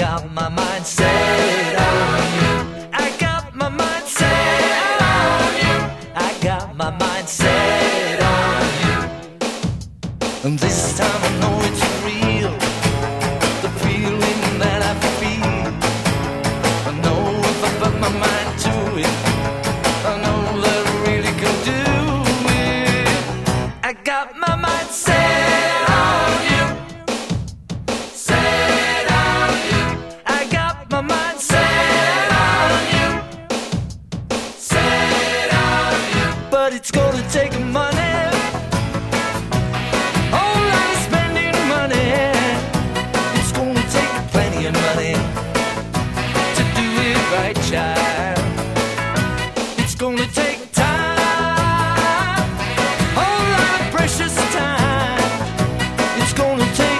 got my mind set on you. I got my mind set on you. I got my mind set on you. And this time. but it's gonna take money. Oh, lot of spending money. It's gonna take plenty of money to do it right, child. It's gonna take time. Oh, lot of precious time. It's gonna take.